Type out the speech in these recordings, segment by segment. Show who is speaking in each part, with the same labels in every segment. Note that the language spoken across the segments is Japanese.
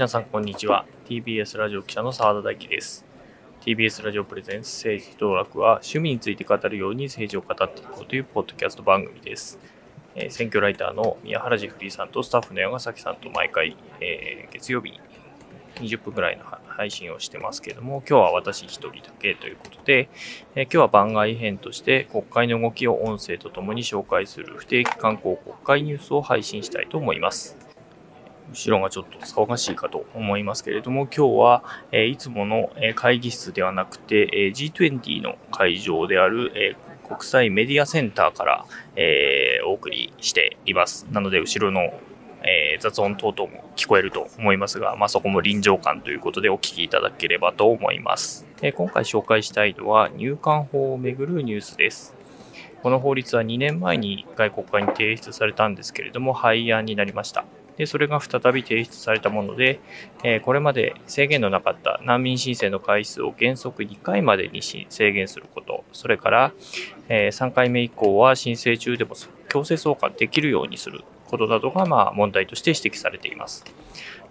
Speaker 1: 皆さんこんにちは。TBS ラジオ記者の澤田大樹です。TBS ラジオプレゼンス政治道楽は趣味について語るように政治を語っていこうというポッドキャスト番組です。えー選挙ライターの宮原ジェフリーさんとスタッフの山崎さんと毎回、えー月曜日に20分ぐらいの配信をしてますけれども、今日は私一人だけということで、えー今日は番外編として国会の動きを音声とともに紹介する不定期観光国会ニュースを配信したいと思います。後ろがちょっと騒がしいかと思いますけれども、今日は、えいつもの会議室ではなくて、え G20 の会場である、え国際メディアセンターから、えお送りしています。なので、後ろの、え雑音等々も聞こえると思いますが、まあ、そこも臨場感ということでお聞きいただければと思います。え今回紹介したいのは入管法をめぐるニュースです。この法律は2年前に外国会に提出されたんですけれども、廃案になりました。でそれが再び提出されたもので、えこれまで制限のなかった難民申請の回数を原則2回までに制限すること、それから、え3回目以降は申請中でも強制送還できるようにすることなどが、ま、問題として指摘されています。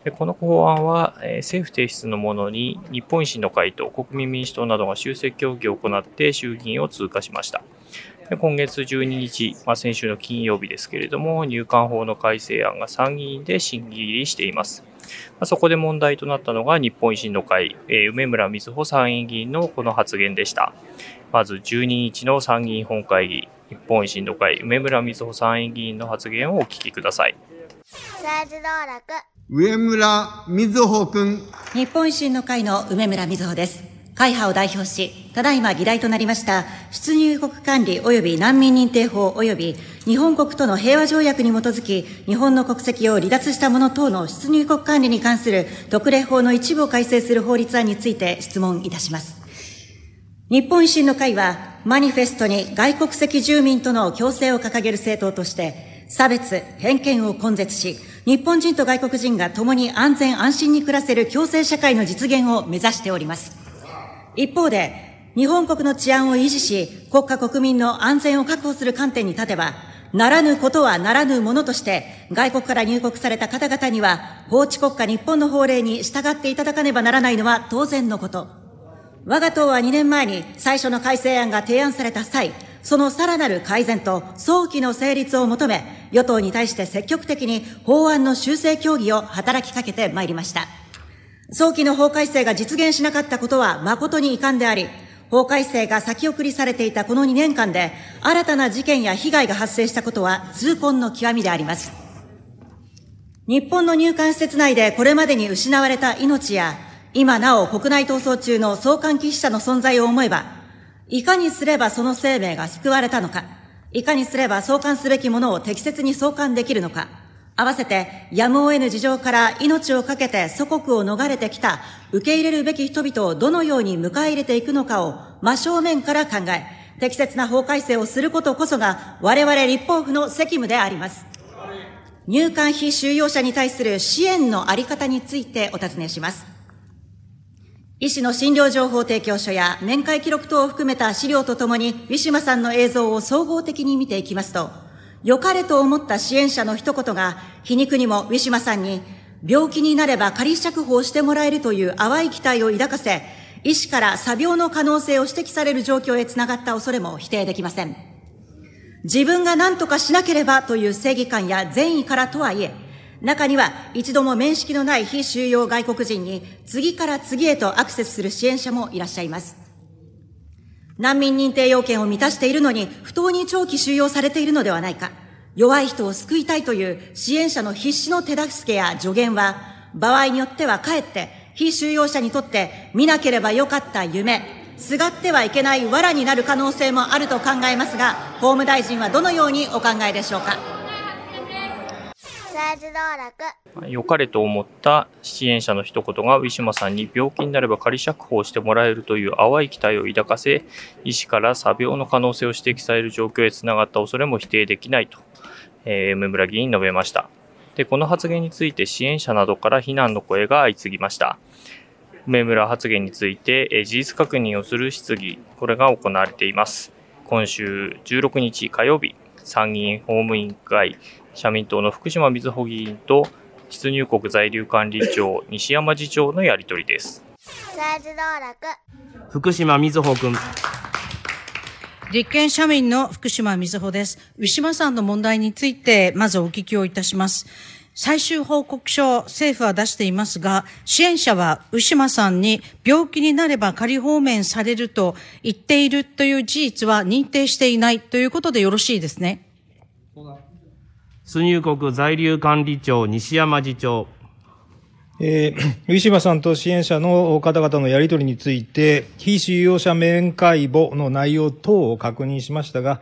Speaker 1: でこの法案は、え政府提出のものに日本維新の会と国民民主党などが修正協議を行って衆議院を通過しました。で今月12日、まあ、先週の金曜日ですけれども、入管法の改正案が参議院で審議入りしています。まあそこで問題となったのが日本維新の会、えー梅村瑞穂参院議員のこの発言でした。まず12日の参議院本会議、日本維新の会、梅村瑞穂参院議員の発言をお聞きください。
Speaker 2: 政治道楽
Speaker 3: 上村瑞穂君。
Speaker 4: 日本維新の会の梅村瑞穂です。会派を代表し、ただいま議題となりました、出入国管理及び難民認定法及び日本国との平和条約に基づき、日本の国籍を離脱した者等の出入国管理に関する特例法の一部を改正する法律案について質問いたします。日本維新の会は、マニフェストに外国籍住民との共生を掲げる政党として、差別、偏見を根絶し、日本人と外国人が共に安全安心に暮らせる共生社会の実現を目指しております。一方で、日本国の治安を維持し、国家国民の安全を確保する観点に立てば、ならぬことはならぬものとして、外国から入国された方々には、法治国家日本の法令に従っていただかねばならないのは当然のこと。我が党は2年前に最初の改正案が提案された際、そのさらなる改善と早期の成立を求め、与党に対して積極的に法案の修正協議を働きかけてまいりました。早期の法改正が実現しなかったことは誠に遺憾であり、法改正が先送りされていたこの2年間で、新たな事件や被害が発生したことは痛恨の極みであります。日本の入管施設内でこれまでに失われた命や、今なお国内逃走中の送還忌避者の存在を思えば、いかにすればその生命が救われたのか、いかにすれば送還すべきものを適切に送還できるのか、合わせてやむを得ぬ事情から命を懸けて祖国を逃れてきた受け入れるべき人々をどのように迎え入れていくのかを真正面から考え、適切な法改正をすることこそが我々立法府の責務であります。入管非収容者に対する支援のあり方についてお尋ねします。医師の診療情報提供書や面会記録等を含めた資料とともに、ウィシュマさんの映像を総合的に見ていきますと、良かれと思った支援者の一言が、皮肉にもウィシュマさんに、病気になれば仮釈放してもらえるという淡い期待を抱かせ、医師から詐病の可能性を指摘される状況へつながった恐れも否定できません。自分が何とかしなければという正義感や善意からとはいえ、中には一度も面識のない非収容外国人に次から次へとアクセスする支援者もいらっしゃいます。難民認定要件を満たしているのに不当に長期収容されているのではないか。弱い人を救いたいという支援者の必死の手助けや助言は、場合によってはかえって非収容者にとって見なければよかった夢、すがってはいけない藁になる可能性もあると考えますが、法務大臣はどのようにお考えでしょうか？
Speaker 2: 政治道楽
Speaker 1: 良かれと思った支援者の一言がウィシュマさんに病気になれば仮釈放してもらえるという淡い期待を抱かせ、医師から詐病の可能性を指摘される状況へつながった恐れも否定できないと、えー梅村議員述べました。で、この発言について支援者などから非難の声が相次ぎました。梅村発言について、え事実確認をする質疑、これが行われています。今週16日火曜日、参議院法務委員会、社民党の福島瑞穂議員と出入国在留管理庁西山次長のやり取りです。
Speaker 2: 政治道楽
Speaker 5: 福島みずほ君。
Speaker 6: 立憲社民の福島みずほです。ウィシュマさんの問題について、まずお聞きをいたします。最終報告書を政府は出していますが、支援者はウィシュマさんに病気になれば仮放免されると言っているという事実は認定していないということでよろしいですね。
Speaker 5: 出入国在留管理庁西山次長。
Speaker 7: えー、ウィシマさんと支援者の方々のやり取りについて、非収容者面会簿の内容等を確認しましたが、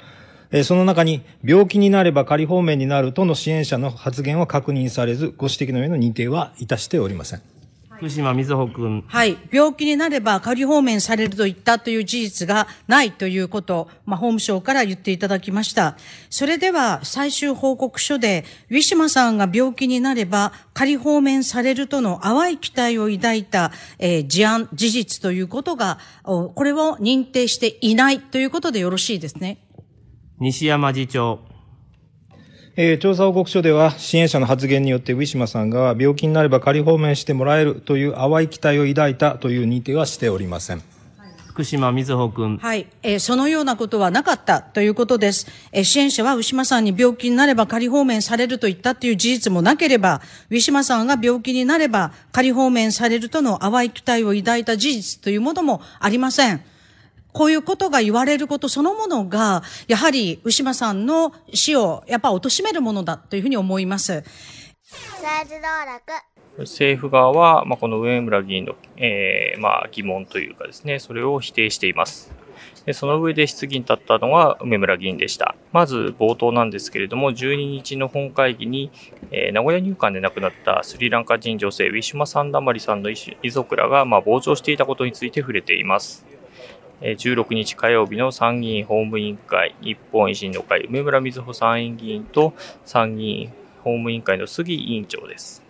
Speaker 7: えーその中に病気になれば仮放免になるとの支援者の発言は確認されず、ご指摘の上の認定はいたしておりません。
Speaker 5: 福島みずほ君。
Speaker 6: はい。病気になれば仮放免されると言ったという事実がないということ、まあ、法務省から言っていただきました。それでは、最終報告書で、ウィシュマさんが病気になれば仮放免されるとの淡い期待を抱いた、えー事案、事実ということが、おこれを認定していないということでよろしいですね。
Speaker 5: 西山次長。
Speaker 7: えー調査報告書では、支援者の発言によってウィシュマさんが病気になれば仮放免してもらえるという淡い期待を抱いたという認定はしておりません。
Speaker 5: 福島みずほ君。
Speaker 6: はい。えーそのようなことはなかったということです。えー支援者はウィシュマさんに病気になれば仮放免されると言ったという事実もなければ、ウィシュマさんが病気になれば仮放免されるとの淡い期待を抱いた事実というものもありません。こういうことが言われることそのものが、やはり、ウシマさんの死を、やっぱ貶めるものだというふうに思います。
Speaker 2: 政治道楽
Speaker 1: 政府側は、まあ、この上村議員の、えーまあ、疑問というかですね、それを否定しています。でその上で質疑に立ったのが梅村議員でした。まず冒頭なんですけれども、12日の本会議に、えー名古屋入管で亡くなったスリランカ人女性ウィシュマ・サンダマリさんの遺遺族らが、まあ、傍聴していたことについて触れています。えー16日火曜日の参議院法務委員会、日本維新の会、梅村瑞穂参院議員と参議院法務委員会の杉委員長です。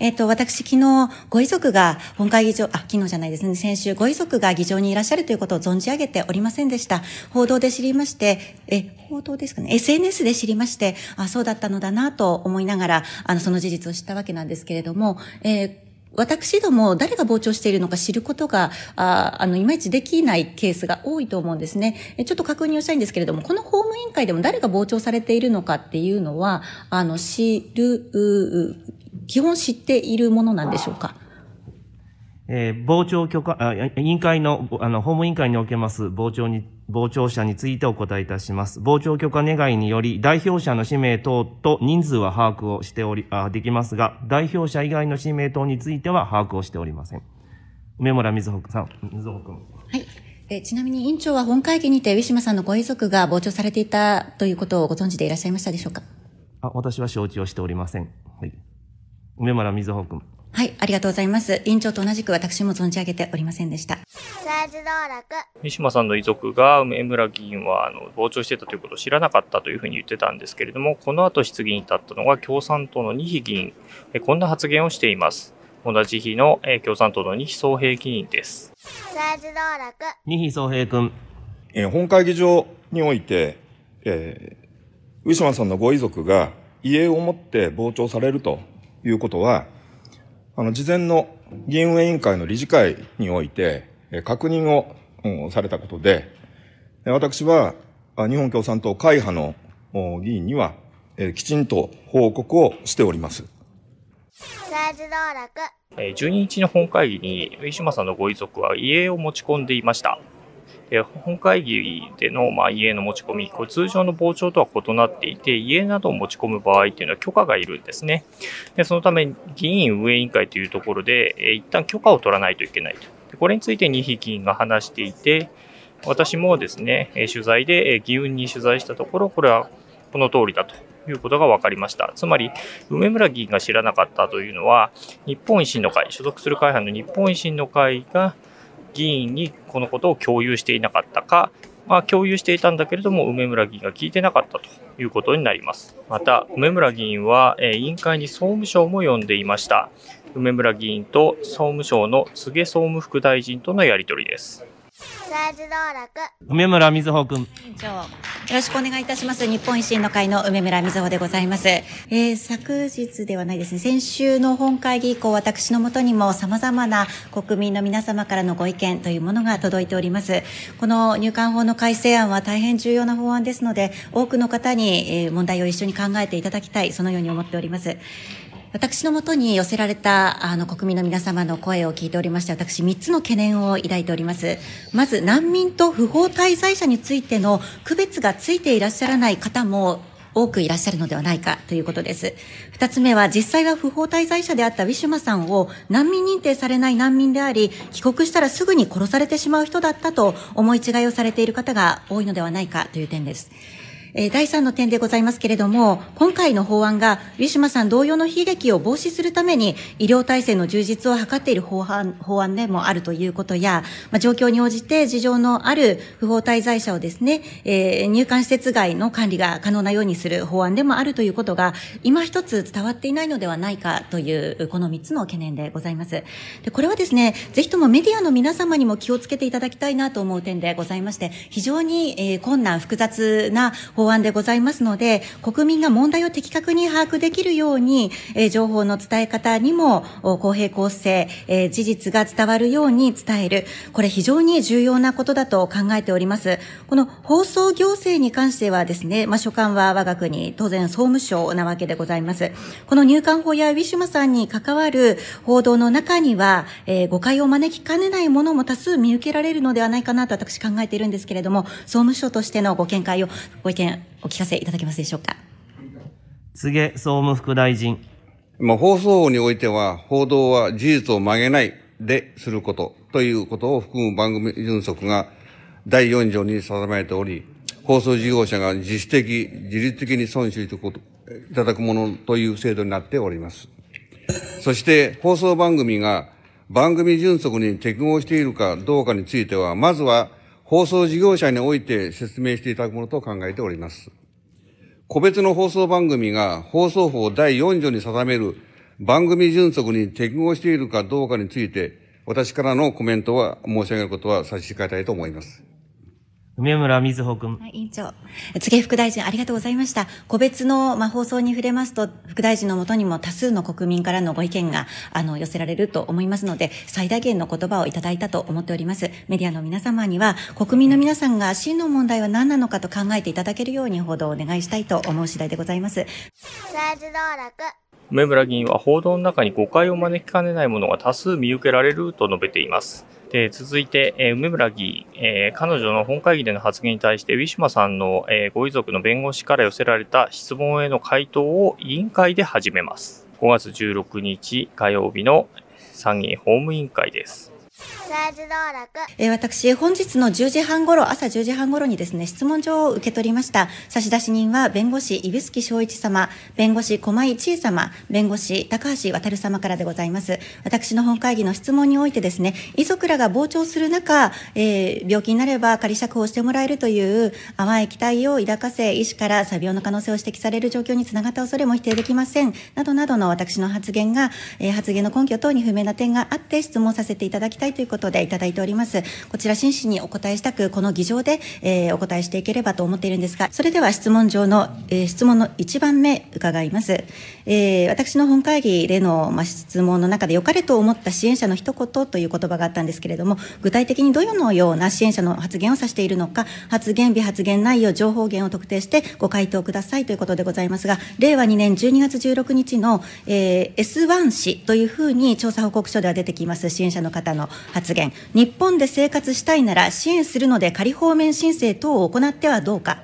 Speaker 4: えっ、と、私、昨日、ご遺族が本会議場、あ、昨日じゃないですね、先週、ご遺族が議場にいらっしゃるということを存じ上げておりませんでした。報道で知りまして、え、報道ですかね、SNS で知りまして、あ、そうだったのだなと思いながら、あの、その事実を知ったわけなんですけれども、えー私ども誰が傍聴しているのか知ることが、ああの、いまいちできないケースが多いと思うんですね。ちょっと確認をしたいんですけれども、この法務委員会でも誰が傍聴されているのかっていうのは、あの、知る、基本知っているものなんでしょうか？
Speaker 5: えー傍聴許可、あ委員会の、あの、法務委員会におけます傍聴に、傍聴者についてお答えいたします。傍聴許可願いにより、代表者の氏名等と人数は把握をしており、あできますが、代表者以外の氏名等については把握をしておりません。梅村瑞穂さん、瑞穂君。
Speaker 4: はい。えちなみに委員長は本会議にて、ウィシュマさんのご遺族が傍聴されていたということをご存知でいらっしゃいましたでしょうか？
Speaker 5: あ、私は承知をしておりません。はい。梅村瑞穂君。
Speaker 4: はい、ありがとうございます。委員長と同じく私も存じ上げておりませんでした。
Speaker 2: 政治道楽
Speaker 1: 三島さんの遺族が梅村議員はあの傍聴してたということを知らなかったというふうに言ってたんですけれども、この後質疑に立ったのが共産党の二比議員、えこんな発言をしています。同じ日のえ共産党の二比総平議員です。
Speaker 2: 政治道楽
Speaker 5: 二比総平君。
Speaker 8: えー本会議場において、えーウィシュマンさんのご遺族が遺影を持って傍聴されるということは、あの、事前の議員運営委員会の理事会において、えー確認を、うんされたことで、えー私は、あ日本共産党会派のお議員には、えーきちんと報告をしております。
Speaker 2: 政治道楽
Speaker 1: えー12日の本会議にウィシュマさんのご遺族は遺影を持ち込んでいました。本会議での、まあ、遺影の持ち込み、これ通常の傍聴とは異なっていて、遺影などを持ち込む場合っていうのは許可がいるんですね。でそのため、議員運営委員会というところで、えー一旦許可を取らないといけないと。でこれについて二匹議員が話していて、私もですね、え取材で、えー議運に取材したところ、これはこの通りだということが分かりました。つまり、梅村議員が知らなかったというのは、日本維新の会、所属する会派の日本維新の会が議員にこのことを共有していなかったか、まあ、共有していたんだけれども、梅村議員が聞いてなかったということになります。また、梅村議員は、え委員会に総務省も呼んでいました。梅村議員と総務省の柘総務副大臣とのやり取りです。
Speaker 2: 政政治道楽
Speaker 5: 梅村みずほくん。
Speaker 4: 委員長よろしくお願いいたします。日本維新の会の梅村瑞穂でございます。えー昨日ではないですね、先週の本会議以降、私のもとにも様々な国民の皆様からのご意見というものが届いております。この入管法の改正案は大変重要な法案ですので、多くの方に、えー問題を一緒に考えていただきたい、そのように思っております。私のもとに寄せられたあの国民の皆様の声を聞いておりまして、私3つの懸念を抱いております。まず、難民と不法滞在者についての区別がついていらっしゃらない方も多くいらっしゃるのではないかということです。二つ目は、実際は不法滞在者であったウィシュマさんを難民認定されない難民であり、帰国したらすぐに殺されてしまう人だったと思い違いをされている方が多いのではないかという点です。えー第3の点でございますけれども、今回の法案が、ウィシュマさん同様の悲劇を防止するために、医療体制の充実を図っている法案法案でもあるということや、まあ、状況に応じて事情のある不法滞在者をですね、えー入管施設外の管理が可能なようにする法案でもあるということが、今一つ伝わっていないのではないかという、この3つの懸念でございます。で、これはですね、ぜひともメディアの皆様にも気をつけていただきたいなと思う点でございまして、非常に、えー困難、複雑な法法案でございますので、国民が問題を的確に把握できるように、えー情報の伝え方にも公平公正、えー事実が伝わるように伝える。これ非常に重要なことだと考えております。この放送行政に関してはですね、まあ、所管は我が国、当然総務省なわけでございます。この入管法やウィシュマさんに関わる報道の中には、えー誤解を招きかねないものも多数見受けられるのではないかなと私考えているんですけれども、総務省としてのご見解を、ご意見お聞かせいただけますでしょうか？
Speaker 5: 柘植総務副大臣。
Speaker 9: まあ、放送法においては、報道は事実を曲げないですることということを含む番組原則が第4条に定められており、放送事業者が自主的、自律的に損守していこといただくものという制度になっております。そして、放送番組が番組原則に適合しているかどうかについては、まずは放送事業者において説明していただくものと考えております。個別の放送番組が放送法第4条に定める番組準則に適合しているかどうかについて、私からのコメントは申し上げることは差し控えたいと思います。
Speaker 5: 梅村みずほくん。
Speaker 4: はい、委員長。次副大臣、ありがとうございました。個別の、まあ、放送に触れますと、副大臣のもとにも多数の国民からのご意見が、あの、寄せられると思いますので、最大限の言葉をいただいたと思っております。メディアの皆様には、国民の皆さんが真の問題は何なのかと考えていただけるように報道をお願いしたいと思う次第でございます。
Speaker 2: 政治道楽
Speaker 1: 梅村議員は報道の中に誤解を招きかねないものが多数見受けられると述べています。で続いて、えー梅村議員、えー彼女の本会議での発言に対して、ウィシュマさんの、えーご遺族の弁護士から寄せられた質問への回答を委員会で始めます。5月16日火曜日の参議院法務委員会です。
Speaker 2: 政治道楽
Speaker 4: え私、本日の10時半頃、朝10時半頃にですね、質問状を受け取りました。差出人は、弁護士、指宿正一様、弁護士、駒井千恵様、弁護士、高橋渡様からでございます。私の本会議の質問においてですね、遺族らが傍聴する中、えー病気になれば仮釈放してもらえるという淡い期待を抱かせ、医師から詐病の可能性を指摘される状況につながった恐れも否定できません。などなどの私の発言が、えー発言の根拠等に不明な点があって質問させていただきたいということことでいただいております。こちら真摯にお答えしたく、この議場で、えーお答えしていければと思っているんですが、それでは質問上の、えー質問の1番目伺います。えー私の本会議での、ま、質問の中で良かれと思った支援者の一言という言葉があったんですけれども、具体的にどのような支援者の発言を指しているのか、発言日、発言内容、情報源を特定してご回答くださいということでございますが、令和2年12月16日の、えー S1 氏というふうに調査報告書では出てきます支援者の方の発言。言日本で生活したいなら支援するので仮放免申請等を行ってはどうか。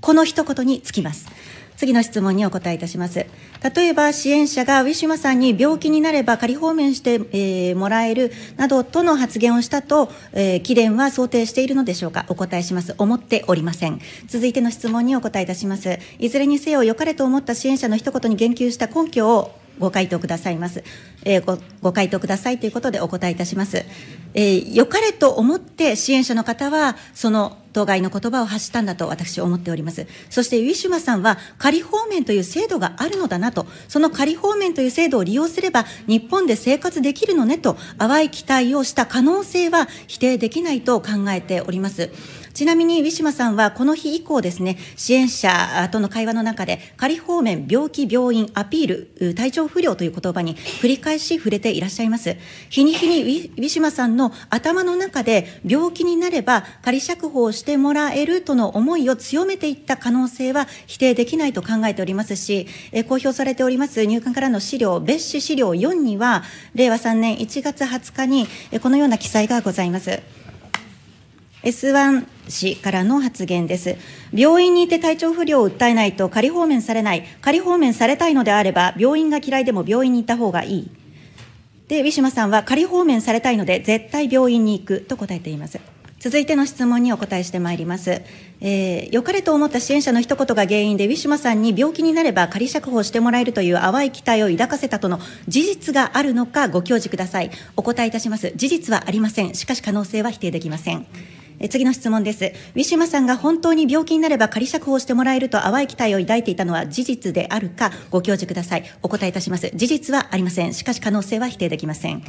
Speaker 4: この一言につきます。次の質問にお答えいたします。例えば支援者がウィシュマさんに病気になれば仮放免して、えーもらえるなどとの発言をしたと、えー、貴殿は想定しているのでしょうかお答えします。思っておりません。続いての質問にお答えいたします。いずれにせよ良かれと思った支援者の一言に言及した根拠をご回答くださいます。えーご、ご回答くださいということでお答えいたします。えー良かれと思って支援者の方は、その当該の言葉を発したんだと私思っております。そしてウィシュマさんは仮放免という制度があるのだなと、その仮放免という制度を利用すれば日本で生活できるのねと淡い期待をした可能性は否定できないと考えております。ちなみにウィシュマさんはこの日以降ですね、支援者との会話の中で仮放免、病気、病院、アピール、体調不良という言葉に繰り返し触れていらっしゃいます。日に日にウィシュマさんの頭の中で病気になれば仮釈放してもらえるとの思いを強めていった可能性は否定できないと考えておりますし、公表されております入管からの資料、別紙資料4には、令和3年1月20日にこのような記載がございます。S1 氏からの発言です。病院にいて体調不良を訴えないと仮放免されない。仮放免されたいのであれば、病院が嫌いでも病院に行った方がいい。で、ウィシュマさんは仮放免されたいので絶対病院に行くと答えています。続いての質問にお答えしてまいります。えー、良かれと思った支援者の一言が原因で、ウィシュマさんに病気になれば仮釈放してもらえるという淡い期待を抱かせたとの事実があるのかご教示ください。お答えいたします。事実はありません。しかし可能性は否定できません。え次の質問です。ウィシュマさんが本当に病気になれば仮釈放してもらえると淡い期待を抱いていたのは事実であるかご教示ください。お答えいたします。事実はありません。しかし可能性は否定できません。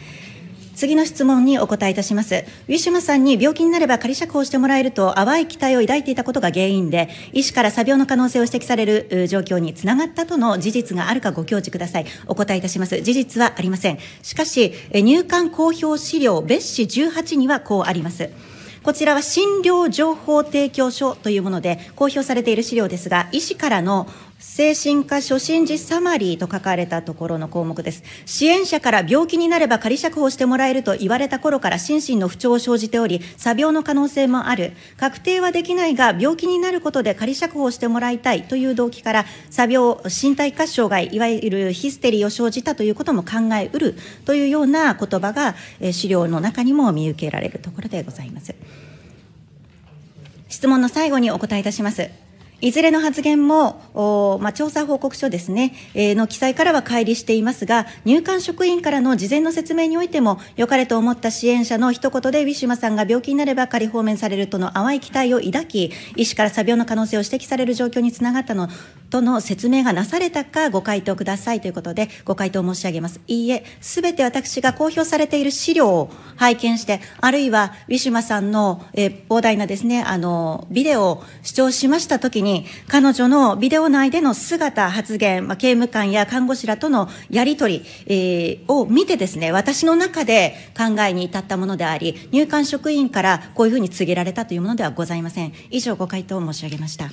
Speaker 4: 次の質問にお答えいたします。ウィシュマさんに病気になれば仮釈放してもらえると淡い期待を抱いていたことが原因で、医師から詐病の可能性を指摘される状況につながったとの事実があるかご教示ください。お答えいたします。事実はありません。しかし、入管公表資料別紙18にはこうあります。こちらは診療情報提供書というもので公表されている資料ですが、医師からの精神科初診時サマリーと書かれたところの項目です。支援者から病気になれば仮釈放してもらえると言われた頃から心身の不調を生じており、詐病の可能性もある。確定はできないが、病気になることで仮釈放してもらいたいという動機から、詐病、身体活障害、いわゆるヒステリーを生じたということも考えうるというような言葉が、資料の中にも見受けられるところでございます。質問の最後にお答えいたします。いずれの発言も、おまあ、調査報告書ですね、えーの記載からは乖離していますが、入管職員からの事前の説明においても、良かれと思った支援者の一言で、ウィシュマさんが病気になれば仮放免されるとの淡い期待を抱き、医師から詐病の可能性を指摘される状況につながったのとの説明がなされたか、ご回答くださいということで、ご回答申し上げます。いいえ、すべて私が公表されている資料を拝見して、あるいはウィシュマさんの、えー膨大なですね、あの、ビデオを視聴しましたときに、彼女のビデオ内での姿、発言、まあ、刑務官や看護師らとのやりとり、えーを見てですね、私の中で考えに至ったものであり、入管職員からこういうふうに告げられたというものではございません。以上、ご回答を申し上げました。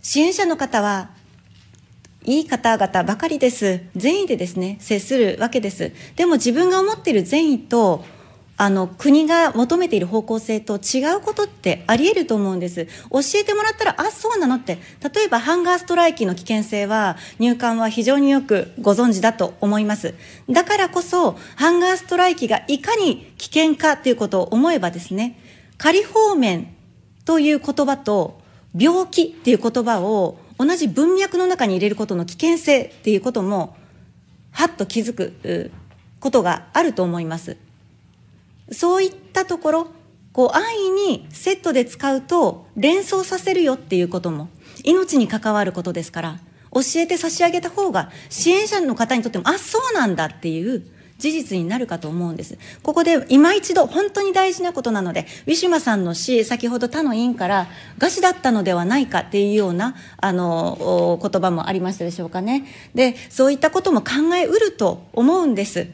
Speaker 4: 支援者の方は、いい方々ばかりです。善意でですね、接するわけです。でも自分が思っている善意と、あの、国が求めている方向性と違うことってあり得ると思うんです。教えてもらったら、あ、そうなのって。例えば、ハンガーストライキの危険性は、入管は非常によくご存知だと思います。だからこそ、ハンガーストライキがいかに危険かということを思えばですね、仮放免という言葉と、病気っていう言葉を同じ文脈の中に入れることの危険性っていうことも、はっと気づくことがあると思います。そういったところ、こう安易にセットで使うと連想させるよっていうことも命に関わることですから、教えて差し上げた方が支援者の方にとっても、あ、そうなんだっていう事実になるかと思うんです。ここで今一度本当に大事なことなので、ウィシュマさんの詩、先ほど他の委員から、餓死だったのではないかっていうような、あの、言葉もありましたでしょうかね。で、そういったことも考えうると思うんです。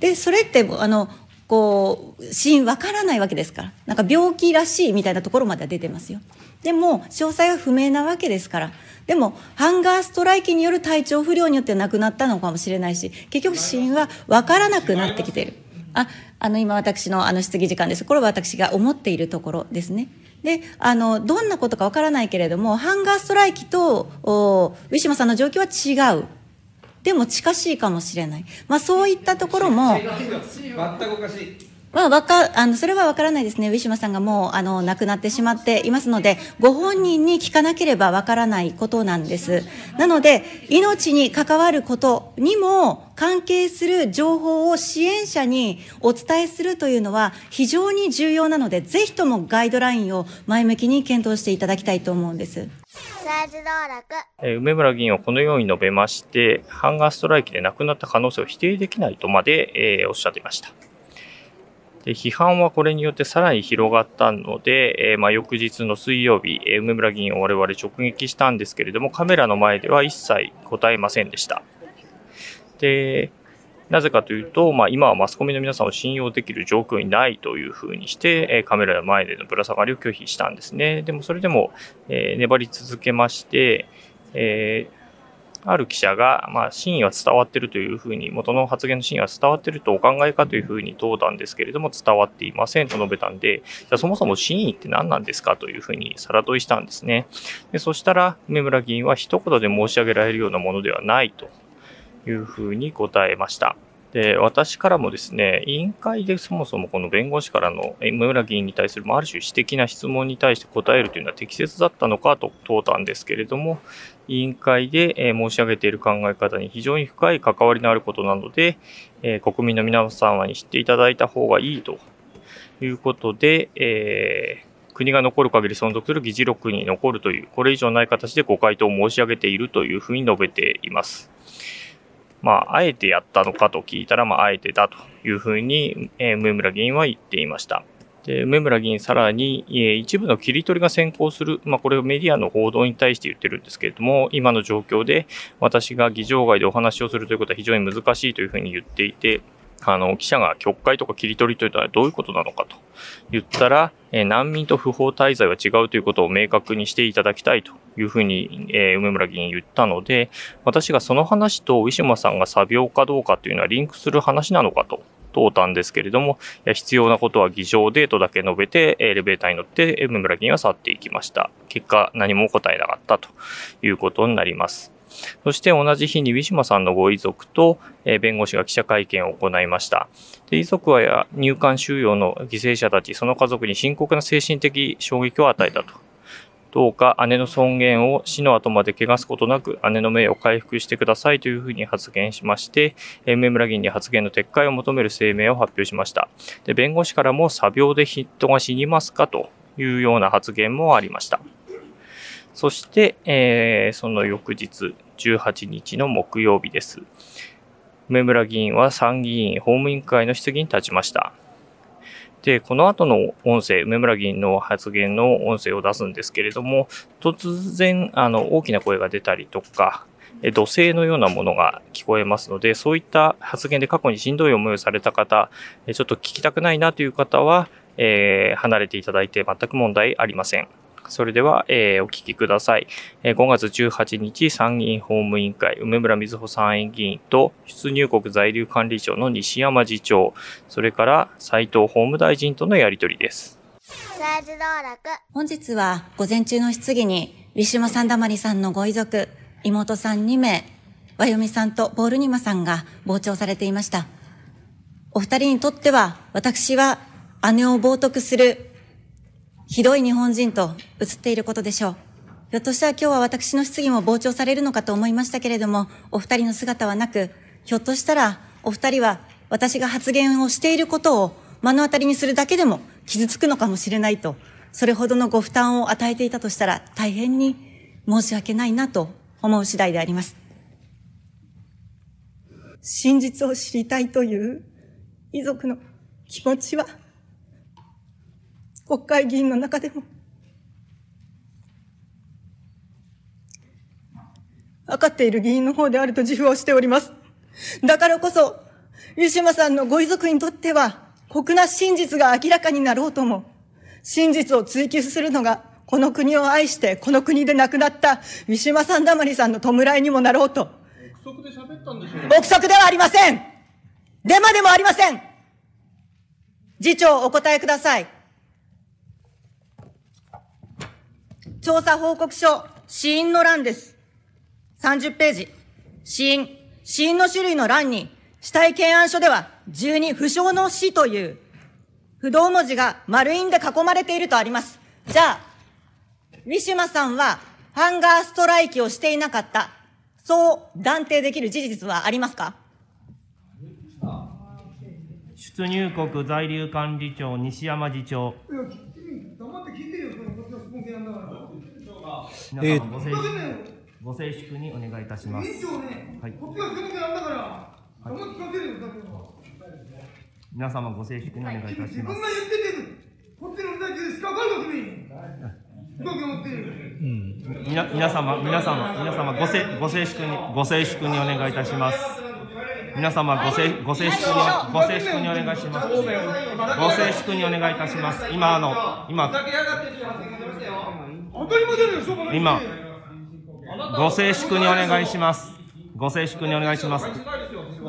Speaker 4: で、それって、あの、こう、死因わからないわけですから。なんか病気らしいみたいなところまでは出てますよ。でも、詳細は不明なわけですから。でも、ハンガーストライキによる体調不良によって亡くなったのかもしれないし、結局死因はわからなくなってきている。あ、あの、今私のあの質疑時間です。これは私が思っているところですね。で、あの、どんなことかわからないけれども、ハンガーストライキと、ウィシュマさんの状況は違う。でも近しいかもしれない。まあそういったところも、
Speaker 10: 全くおかしい。
Speaker 4: まあ、わか、あの、それはわからないですね。ウィシュマさんがもう、あの、亡くなってしまっていますので、ご本人に聞かなければわからないことなんです。なので、命に関わることにも関係する情報を支援者にお伝えするというのは非常に重要なので、ぜひともガイドラインを前向きに検討していただきたいと思うんです。
Speaker 1: 梅村議員はこのように述べまして、ハンガーストライキで亡くなった可能性を否定できないとまで、えーおっしゃっていました。で批判はこれによってさらに広がったので、えーまあ、翌日の水曜日、えー梅村議員を我々直撃したんですけれども、カメラの前では一切答えませんでした。で、なぜかというと、まあ、今はマスコミの皆さんを信用できる状況にないというふうにして、えカメラの前でのぶら下がりを拒否したんですね。でもそれでも、えー粘り続けまして、えーある記者が、まあ、真意は伝わっているというふうに、元の発言の真意は伝わっているとお考えかというふうに問うたんですけれども、伝わっていませんと述べたんで、じゃあそもそも真意って何なんですかというふうにさら問いしたんですね。でそしたら、梅村議員は一言で申し上げられるようなものではないというふうに答えました。で、私からもですね、委員会でそもそもこの弁護士からの梅村議員に対する、ある種私的な質問に対して答えるというのは適切だったのかと問うたんですけれども、委員会で申し上げている考え方に非常に深い関わりのあることなので、え国民の皆様に知っていただいた方がいいということで、え国が残る限り存続する議事録に残るという、これ以上ない形でご回答を申し上げているというふうに述べています。まあ、あえてやったのかと聞いたら、まあ、あえてだというふうに、えー梅村議員は言っていました。で、梅村議員さらに、え一部の切り取りが先行する、まあ、これをメディアの報道に対して言ってるんですけれども、今の状況で私が議場外でお話をするということは非常に難しいというふうに言っていて、あの、記者が曲解とか切り取りというのはどういうことなのかと。言ったら、え難民と不法滞在は違うということを明確にしていただきたいというふうに、え梅村議員言ったので、私がその話とウィシュマさんが詐病かどうかというのはリンクする話なのかと。問うたんですけれども、いや必要なことは議場でとだけ述べて、エレベーターに乗って、梅村議員は去っていきました。結果、何も答えなかったということになります。そして同じ日にウィシュマさんのご遺族と、え弁護士が記者会見を行いました。で遺族はや入管収容の犠牲者たち、その家族に深刻な精神的衝撃を与えたと。どうか姉の尊厳を死の後まで汚すことなく姉の名誉を回復してくださいというふうに発言しまして、梅村議員に発言の撤回を求める声明を発表しました。で、弁護士からも詐病で人が死にますかというような発言もありました。そして、えーその翌日、18日の木曜日です。梅村議員は参議院法務委員会の質疑に立ちました。で、この後の音声、梅村議員の発言の音声を出すんですけれども、突然、あの、大きな声が出たりとか、土星のようなものが聞こえますので、そういった発言で過去にしんどい思いをされた方、ちょっと聞きたくないなという方は、えー離れていただいて全く問題ありません。それでは、えーお聞きください。えー5月18日、参議院法務委員会、梅村瑞穂参院議員と、出入国在留管理庁の西山次長、それから斉藤法務大臣とのやりとりです。
Speaker 4: 本日は午前中の質疑に、ウィシュマ・サンダマリさんのご遺族、妹さん2名、ワヨミさんとボールニマさんが傍聴されていました。お二人にとっては、私は姉を冒涜する、ひどい日本人と映っていることでしょう。ひょっとしたら今日は私の質疑も傍聴されるのかと思いましたけれども、お二人の姿はなく、ひょっとしたらお二人は私が発言をしていることを目の当たりにするだけでも傷つくのかもしれないと、それほどのご負担を与えていたとしたら大変に申し訳ないなと思う次第であります。真実を知りたいという遺族の気持ちは、国会議員の中でも、分かっている議員の方であると自負をしております。だからこそ、湯島さんのご遺族にとっては、酷な真実が明らかになろうとも、真実を追求するのが、この国を愛して、この国で亡くなった、ウィシュマさんだまりさんの弔いにもなろうと。憶測で喋ったんでしょ憶測ではありませんデマでもありません次長、お答えください。調査報告書、死因の欄です。30ページ。死因。死因の種類の欄に、死体検案書では、12、不詳の死という不動文字が丸印で囲まれているとあります。じゃあ、ウィシュマさんはハンガーストライキをしていなかった。そう断定できる事実はありますか？
Speaker 5: 出入国在留管理庁西山次長。皆様ご静ご静粛にお願いいたします。はい。皆様ご静粛にお願いいたします。みな皆様皆様皆様ごせご静粛にご静粛にお願いいたします。皆様ごせご静粛にご静粛にお願いします。ご静粛にお願いいたします。今あの今今ご静粛にお願いします。ご静粛にお願いします。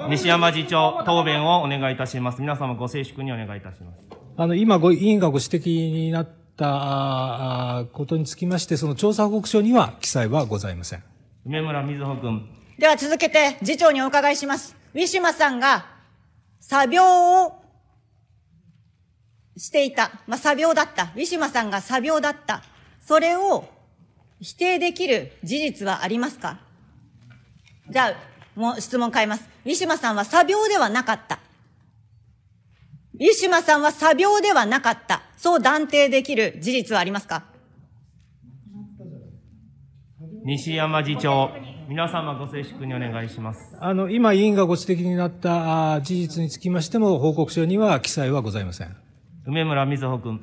Speaker 5: 西山次長答弁をお願いいたします。皆様ご静粛にお願いいたします。
Speaker 7: あの、今ご、委員がご指摘になったことにつきまして、その調査報告書には記載はございません。
Speaker 5: 梅村瑞穂君。
Speaker 4: では続けて、次長にお伺いします。ウィシュマさんが、作病をしていた。まあ、作病だった。ウィシュマさんが作病だった。それを否定できる事実はありますか？じゃあ、もう質問変えます。ウィシュマさんは作病ではなかった。ウィシュマさんは作病ではなかった。そう断定できる事実はありますか？
Speaker 5: 西山次長、皆様ご静粛にお願いします。
Speaker 7: あの、今委員がご指摘になった事実につきましても、報告書には記載はございません。
Speaker 5: 梅村瑞穂君。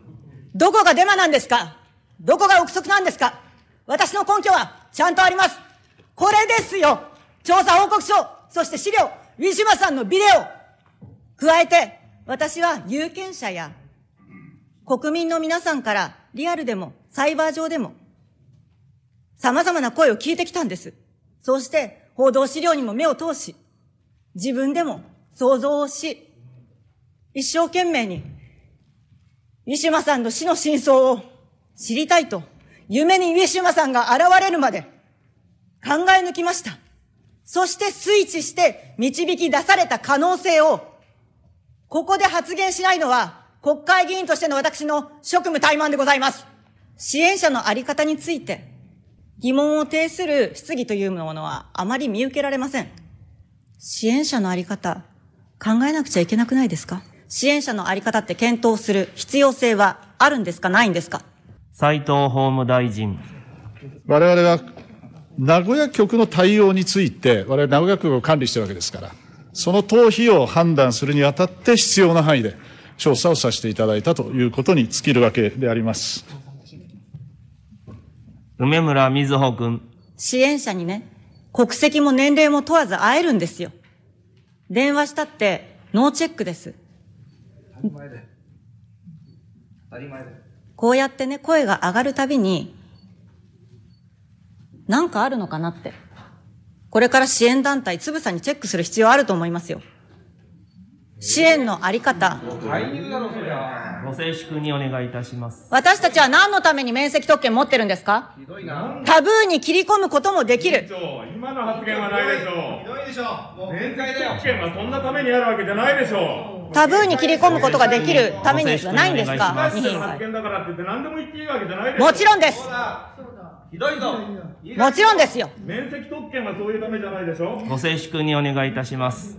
Speaker 4: どこがデマなんですか？どこが憶測なんですか？私の根拠はちゃんとあります。これですよ調査報告書、そして資料、ウィシュマさんのビデオ。加えて、私は有権者や国民の皆さんからリアルでもサイバー上でも様々な声を聞いてきたんです。そうして報道資料にも目を通し、自分でも想像をし、一生懸命にウィシュマさんの死の真相を知りたいと、夢にウィシュマさんが現れるまで考え抜きました。そして推知して導き出された可能性を、ここで発言しないのは国会議員としての私の職務怠慢でございます。支援者のあり方について疑問を呈する質疑というものはあまり見受けられません。支援者のあり方、考えなくちゃいけなくないですか？支援者のあり方って検討する必要性はあるんですか？ないんですか？
Speaker 5: 斉藤法務大臣。
Speaker 10: 我々は名古屋局の対応について、我々名古屋局を管理しているわけですから、その党費を判断するにあたって必要な範囲で調査をさせていただいたということに尽きるわけであります。
Speaker 5: 梅村瑞穂君。
Speaker 4: 支援者にね、国籍も年齢も問わず会えるんですよ。電話したってノーチェックです。こうやってね、声が上がるたびに、なんかあるのかなって。これから支援団体、つぶさにチェックする必要あると思いますよ。支援のあり方。
Speaker 5: ご静粛にお願いいたします。
Speaker 4: 私たちは何のために面積特権持ってるんですか？タブーに切り込むこともできる。
Speaker 11: 今の発言はないでしょう。ひどいでしょう。もう面積特権はそんなためにあるわけじゃないでしょう。
Speaker 4: タブーに切り込むことができるためにはないんですか
Speaker 11: 発言だからって言って何でも言っていいわけじゃないでしょう。
Speaker 4: もちろんです。
Speaker 11: ひどいぞ。
Speaker 4: もちろんですよ。
Speaker 11: 面積特権はそういうためじゃないでしょう。
Speaker 5: ご静粛にお願いいたします。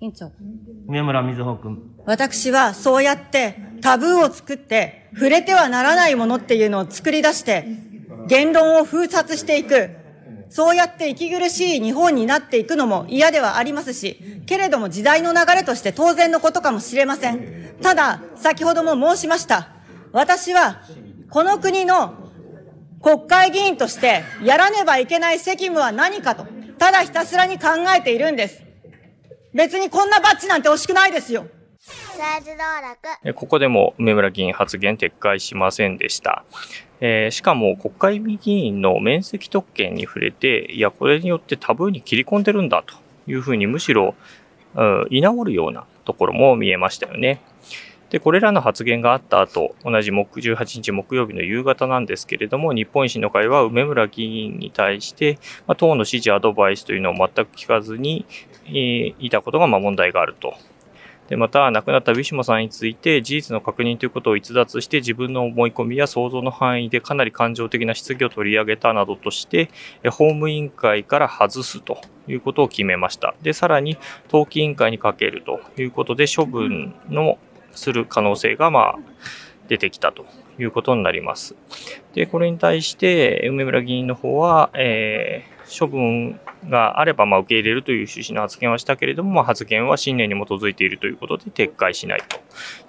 Speaker 4: 委員長。
Speaker 5: 梅村瑞穂君。
Speaker 4: 私はそうやってタブーを作って触れてはならないものっていうのを作り出して言論を封殺していく。そうやって息苦しい日本になっていくのも嫌ではありますし、けれども時代の流れとして当然のことかもしれません。ただ、先ほども申しました。私は、この国の国会議員としてやらねばいけない責務は何かと、ただひたすらに考えているんです。別にこんなバッジなんて惜しくないですよ。
Speaker 2: 政治道楽
Speaker 1: えここでも梅村議員発言撤回しませんでした。えーしかも国会議員の面積特権に触れて、いや、これによってタブーに切り込んでるんだというふうにむしろ、うん、居直るようなところも見えましたよね。で、これらの発言があった後、同じ木18日木曜日の夕方なんですけれども、日本維新の会は梅村議員に対して、まあ、党の指示アドバイスというのを全く聞かずに、えーいたことがま問題があると。で、また、亡くなったウィシュマさんについて、事実の確認ということを逸脱して、自分の思い込みや想像の範囲でかなり感情的な質疑を取り上げたなどとして、法務委員会から外すということを決めました。で、さらに、登記委員会にかけるということで、処分のする可能性が、まあ、出てきたということになります。で、これに対して、梅村議員の方は、えー、処分があれば、まあ、受け入れるという趣旨の発言はしたけれども、まあ、発言は信念に基づいているということで撤回しない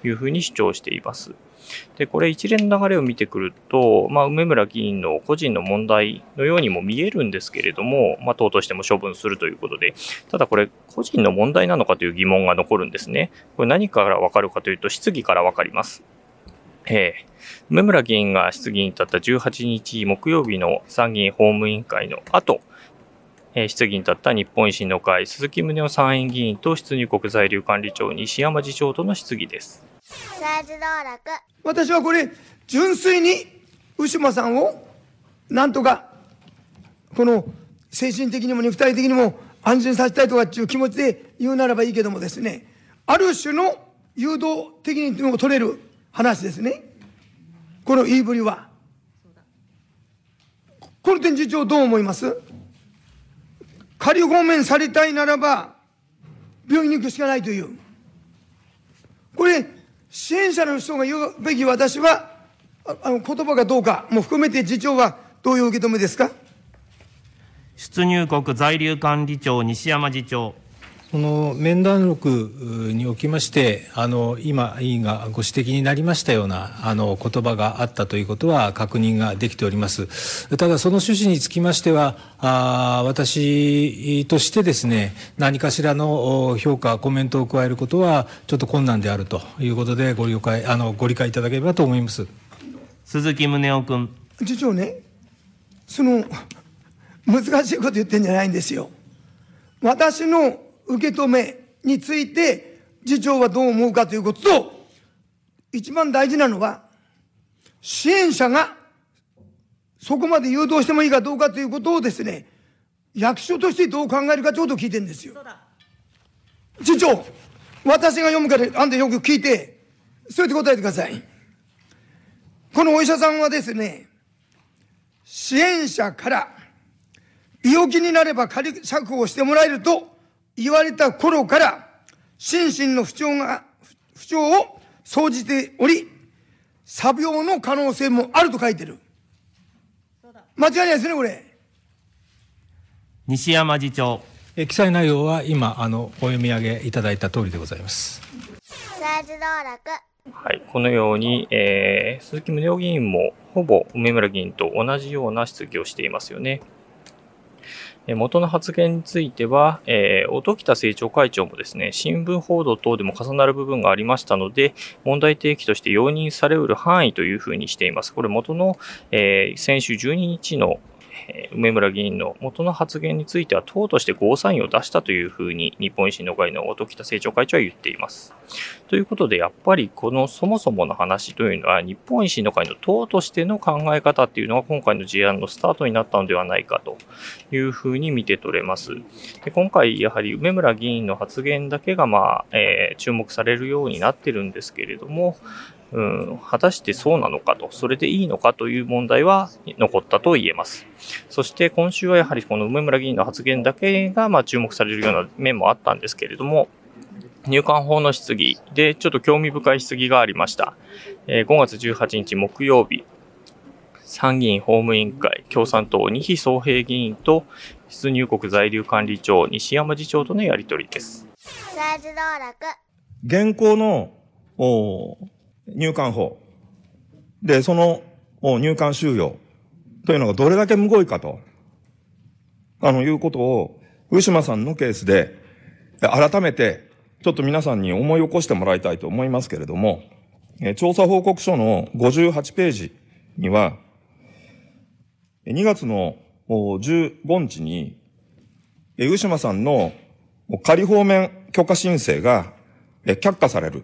Speaker 1: というふうに主張しています。で、これ一連の流れを見てくると、まあ、梅村議員の個人の問題のようにも見えるんですけれども、まあ、党としても処分するということで、ただこれ、個人の問題なのかという疑問が残るんですね。これ何からわかるかというと、質疑からわかります。えー、梅村議員が質疑に立った18日木曜日の参議院法務委員会の後、えー、質疑に立った日本維新の会鈴木宗男参院議員と出入国在留管理庁西山次長との質疑です。
Speaker 12: 私はこれ、純粋に牛間さんをなんとか、この精神的にも肉体的にも安心させたいとかっていう気持ちで言うならばいいけどもですね、ある種の誘導的にも取れる話ですね。この言いぶりは。この点次長どう思います？仮放免されたいならば、病院に行くしかないという。これ、支援者の人が言うべき私は、あの言葉がどうかも含めて次長はどういう受け止めですか？
Speaker 5: 出入国在留管理庁西山次長。
Speaker 7: この面談録におきまして、あの今、委員がご指摘になりましたようなあの言葉があったということは確認ができております。ただ、その趣旨につきましては、あ私としてですね、何かしらの評価、コメントを加えることは、ちょっと困難であるということでご了解、あのご理解いただければと思います
Speaker 5: 鈴木宗男君。
Speaker 12: 次長ね、その難しいこと言ってんじゃないんですよ。私の受け止めについて、次長はどう思うかということと、一番大事なのは、支援者がそこまで誘導してもいいかどうかということをですね、役所としてどう考えるかということを聞いてるんですよ。次長、私が読むから、あんたよく聞いて、それで答えてください。このお医者さんはですね、支援者から病気になれば仮釈放してもらえると言われた頃から、心身の不調が、不調を生じており、作病の可能性もあると書いてる。間違いないですね、これ。
Speaker 5: 西山次長。
Speaker 7: え記載内容は今、あの、お読み上げいただいた通りでございます。
Speaker 1: はい、このように、えー、鈴木宗男議員もほぼ梅村議員と同じような質疑をしていますよね。元の発言については、えー、音喜多政調会長もですね、新聞報道等でも重なる部分がありましたので、問題提起として容認されうる範囲というふうにしています。これ元の、えー、先週12日の梅村議員の元の発言については党としてゴーサインを出したというふうに日本維新の会の音喜多政調会長は言っています。ということで、やっぱりこのそもそもの話というのは日本維新の会の党としての考え方っていうのが今回の事案のスタートになったのではないかというふうに見て取れます。で今回、やはり梅村議員の発言だけが、まあえー、注目されるようになってるんですけれども、うん、果たしてそうなのかと、それでいいのかという問題は残ったと言えます。そして今週はやはりこの梅村議員の発言だけがま注目されるような面もあったんですけれども、入管法の質疑でちょっと興味深い質疑がありました。えー、5月18日木曜日、参議院法務委員会共産党二比総平議員と出入国在留管理庁西山次長とのやり取りです。
Speaker 8: 現行の入管法。で、その入管収容というのがどれだけむごいかと、あの、いうことを、上島さんのケースで、改めて、ちょっと皆さんに思い起こしてもらいたいと思いますけれども、調査報告書の58ページには、2月の15日に、上島さんの仮放免許可申請が却下される。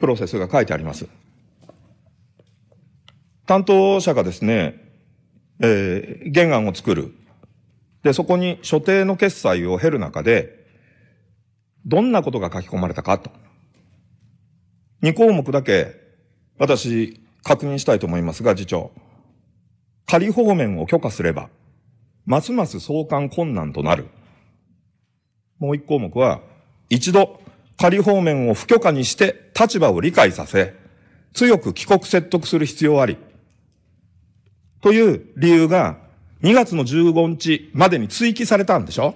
Speaker 8: プロセスが書いてあります。担当者がですね、えー、原案を作る。で、そこに所定の決済を経る中で、どんなことが書き込まれたかと2項目だけ、私、確認したいと思いますが、次長。仮放免を許可すれば、ますます送還困難となる。もう1項目は、一度、仮放免を不許可にして立場を理解させ、強く帰国説得する必要あり。という理由が2月の15日までに追記されたんでしょ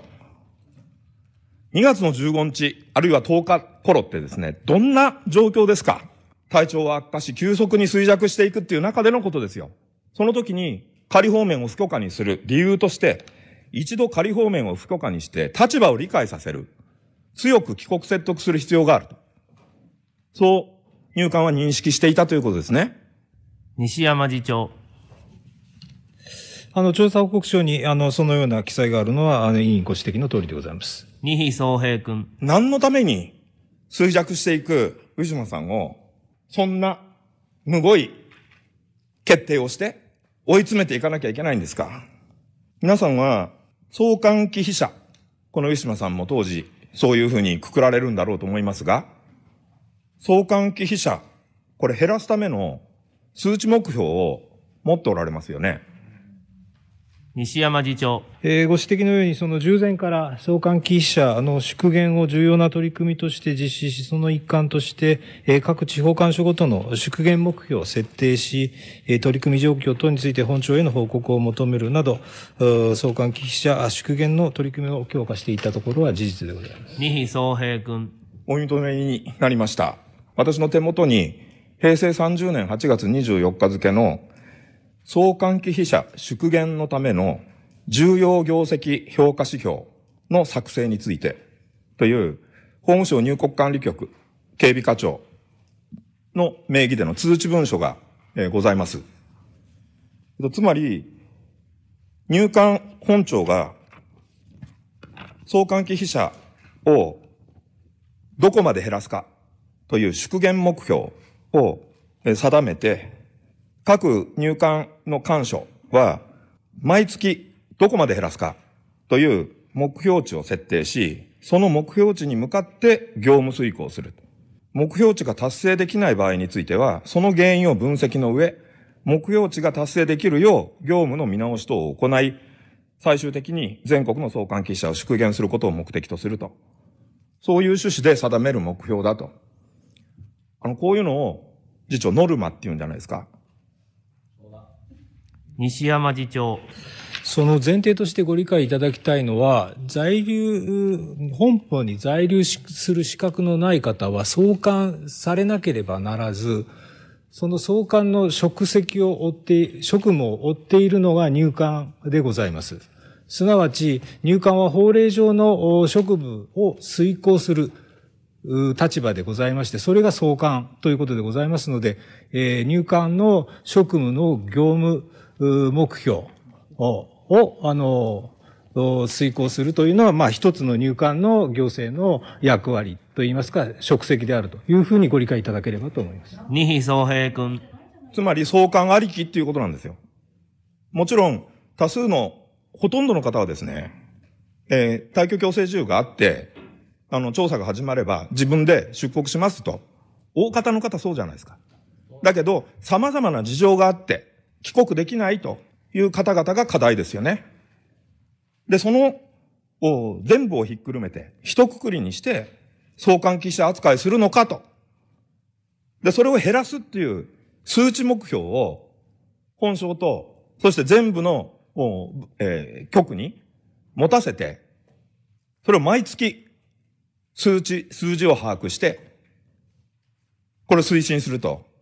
Speaker 8: ?2 月の15日、あるいは10日頃ってですね、どんな状況ですか？体調は悪化し、急速に衰弱していくっていう中でのことですよ。その時に仮放免を不許可にする理由として、一度仮放免を不許可にして立場を理解させる。強く帰国説得する必要があると。そう入管は認識していたということですね。
Speaker 5: 西山次長。
Speaker 7: あの、調査報告書に、あの、そのような記載があるのは、あの、委員ご指摘の通りでございます。
Speaker 5: 二比総平君。
Speaker 8: 何のために衰弱していくウィシュマさんを、そんな、むごい決定をして追い詰めていかなきゃいけないんですか皆さんは、相関忌避者、このウィシュマさんも当時、そういうふうにくくられるんだろうと思いますが、相関忌避者、これ減らすための数値目標を持っておられますよね。
Speaker 5: 西山次長。
Speaker 7: えーご指摘のように、その従前から相関忌避者の縮減を重要な取り組みとして実施し、その一環として、えー各地方官所ごとの縮減目標を設定し、えー取り組み状況等について本庁への報告を求めるなど、うー相関忌避者縮減の取り組みを強化していったところは事実でございます。
Speaker 5: 二比総平君。
Speaker 8: お認めになりました。私の手元に、平成30年8月24日付の相関忌避者縮減のための重要業績評価指標の作成についてという法務省入国管理局警備課長の名義での通知文書が、ございます。つまり、入管本庁が相関忌避者をどこまで減らすかという縮減目標を定めて、各入管の官所は毎月どこまで減らすかという目標値を設定し、その目標値に向かって業務遂行する。目標値が達成できない場合については、その原因を分析の上、目標値が達成できるよう業務の見直し等を行い、最終的に全国の相関記者を縮減することを目的とすると。そういう趣旨で定める目標だと。あの、こういうのを、次長、ノルマって言うんじゃないですか。
Speaker 5: 西山次長。
Speaker 7: その前提としてご理解いただきたいのは、在留、本邦に在留する資格のない方は送還されなければならず、その送還の職責を追って、職務を追っているのが入管でございます。すなわち、入管は法令上の職務を遂行する立場でございまして、それが送還ということでございますので、えー入管の職務の業務目標を、をあの、お遂行するというのは、まあ、一つの入管の行政の役割といいますか、職責であるというふうにご理解いただければと思います。
Speaker 5: 二比総平君。
Speaker 8: つまり相関ありきっていうことなんですよ。もちろん、多数の、ほとんどの方はですね、えー、退去強制自由があって、あの、調査が始まれば自分で出国しますと。大方の方そうじゃないですか。だけど、様々な事情があって、帰国できないという方々が課題ですよね。で、その、全部をひっくるめて、一括りにして、相関記者扱いするのかと。で、それを減らすっていう数値目標を、本省と、そして全部の、えー局に持たせて、それを毎月、数値、数字を把握して、これ推進すると。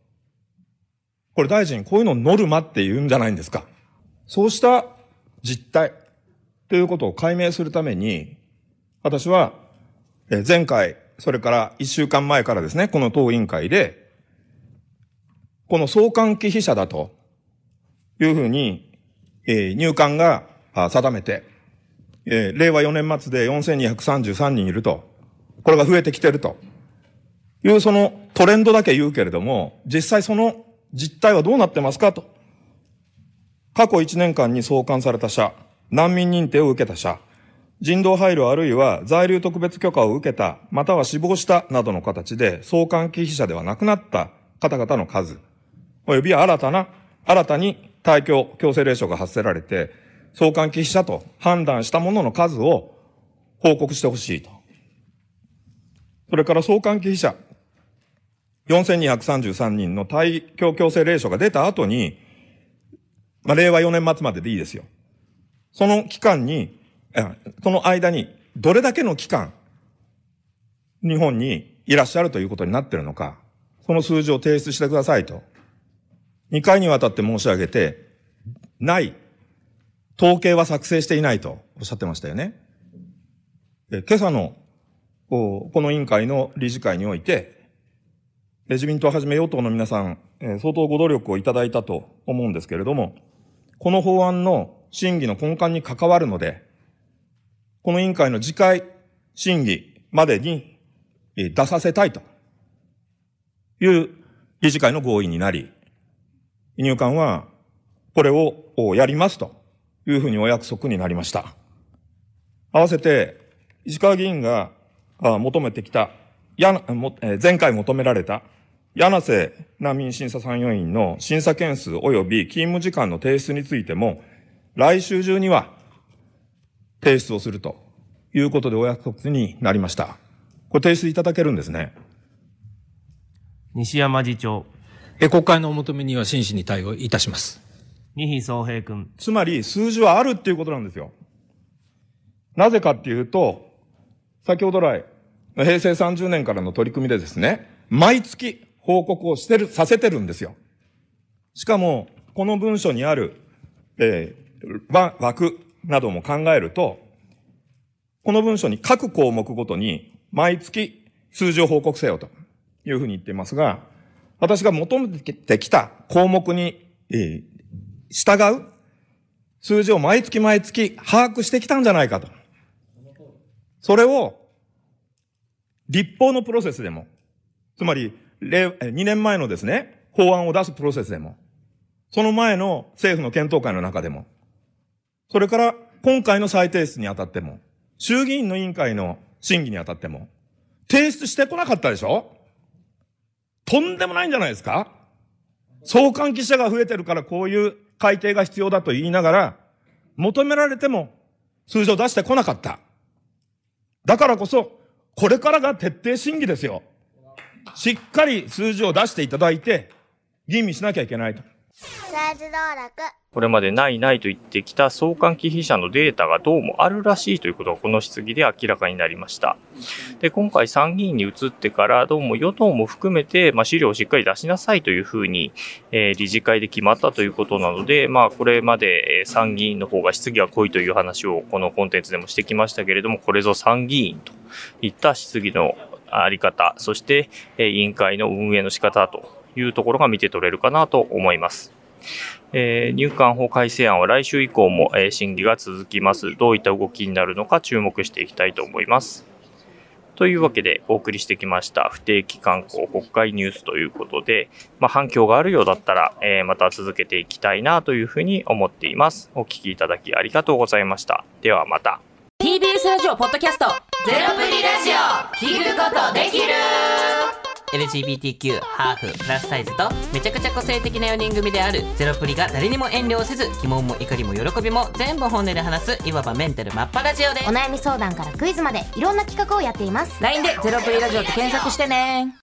Speaker 8: これ大臣、こういうのをノルマって言うんじゃないんですか？そうした実態ということを解明するために、私は、え前回、それから一週間前からですね、この当委員会で、この相関忌避者だというふうに、えー入管が定めて、えー令和4年末で4233人いると。これが増えてきてると。いうそのトレンドだけ言うけれども、実際その実態はどうなってますか？と。過去1年間に送還された者、難民認定を受けた者、人道配慮あるいは在留特別許可を受けた、または死亡したなどの形で送還忌避者ではなくなった方々の数、および新たな、新たに退去強制令書が発せられて、送還忌避者と判断したものの数を報告してほしいと。それから送還忌避者、4233人の退去強制令書が出た後に、まあ、令和4年末まででいいですよ。その期間に、その間に、どれだけの期間、日本にいらっしゃるということになっているのか、その数字を提出してくださいと。2回にわたって申し上げて、ない。統計は作成していないとおっしゃってましたよね。で今朝の、この委員会の理事会において、自民党はじめ与党の皆さん、相当ご努力をいただいたと思うんですけれども、この法案の審議の根幹に関わるので、この委員会の次回審議までに出させたいという理事会の合意になり、入管はこれをやりますというふうにお約束になりました。合わせて、石川議員が求めてきた、前回求められた柳瀬難民審査参与員の審査件数及び勤務時間の提出についても、来週中には提出をするということでお約束になりました。これ提出いただけるんですね。
Speaker 5: 西山次長。
Speaker 13: え、国会のお求めには真摯に対応いたします。
Speaker 5: 二比総平君。
Speaker 8: つまり数字はあるっていうことなんですよ。なぜかっていうと、先ほど来、平成30年からの取り組みでですね、毎月報告をしてる、させてるんですよ。しかも、この文書にある、えー、枠なども考えると、この文書に各項目ごとに毎月数字を報告せよというふうに言っていますが、私が求めてきた項目に、えー、従う数字を毎月毎月把握してきたんじゃないかと。それを立法のプロセスでも、つまり2年前のですね、法案を出すプロセスでも、その前の政府の検討会の中でも、それから今回の再提出にあたっても、衆議院の委員会の審議にあたっても、提出してこなかったでしょ？とんでもないんじゃないですか？相関記者が増えてるからこういう改定が必要だと言いながら、求められても数字を出してこなかった。だからこそ、これからが徹底審議ですよ。しっかり数字を出していただいて、吟味しなきゃいけないと。
Speaker 1: これまでないないと言ってきた相関忌避者のデータがどうもあるらしいということがこの質疑で明らかになりました。で、今回参議院に移ってからどうも与党も含めて、まあ、資料をしっかり出しなさいというふうに、えー、理事会で決まったということなので、まあこれまで参議院の方が質疑は濃いという話をこのコンテンツでもしてきましたけれども、これぞ参議院といった質疑のあり方、そして委員会の運営の仕方というところが見て取れるかなと思います。えー、入管法改正案は来週以降も、えー、審議が続きます。どういった動きになるのか注目していきたいと思います。というわけでお送りしてきました不定期観光国会ニュースということで、まあ、反響があるようだったら、えー、また続けていきたいなというふうに思っています。お聞きいただきありがとうございました。ではまた。
Speaker 14: TBS ラジオポッドキャスト。ゼロプリラジオ。聞くことできる。
Speaker 15: LGBTQ、ハーフ、プラスサイズとめちゃくちゃ個性的な4人組であるゼロプリが誰にも遠慮せず疑問も怒りも喜びも全部本音で話すいわばメンタルマッパラジオです。
Speaker 2: お悩み相談からクイズまでいろんな企画をやっています。
Speaker 14: LINE でゼロプリラジオって検索してね